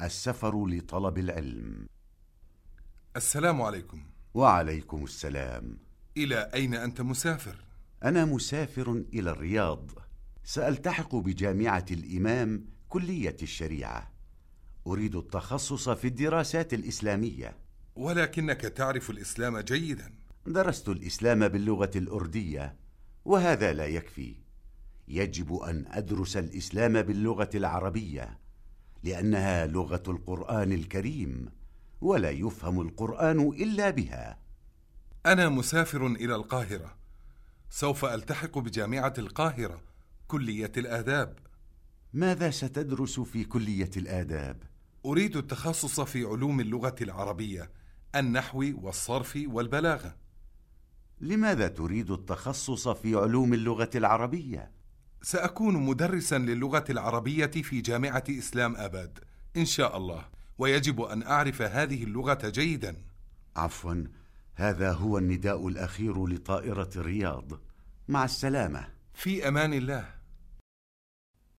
السفر لطلب العلم. السلام عليكم. وعليكم السلام. إلى أين أنت مسافر؟ أنا مسافر إلى الرياض. سألتحق بجامعة الإمام كلية الشريعة. أريد التخصص في الدراسات الإسلامية. ولكنك تعرف الإسلام جيدا. درست الإسلام باللغة الأردية وهذا لا يكفي. يجب أن أدرس الإسلام باللغة العربية. لأنها لغة القرآن الكريم ولا يفهم القرآن إلا بها أنا مسافر إلى القاهرة سوف ألتحق بجامعة القاهرة كلية الآداب ماذا ستدرس في كلية الآداب؟ أريد التخصص في علوم اللغة العربية النحو والصرف والبلاغة لماذا تريد التخصص في علوم اللغة العربية؟ سأكون مدرسا للغة العربية في جامعة إسلام أباد إن شاء الله. ويجب أن أعرف هذه اللغة جيدا. عفوا. هذا هو النداء الأخير لطائرة الرياض. مع السلامة. في أمان الله.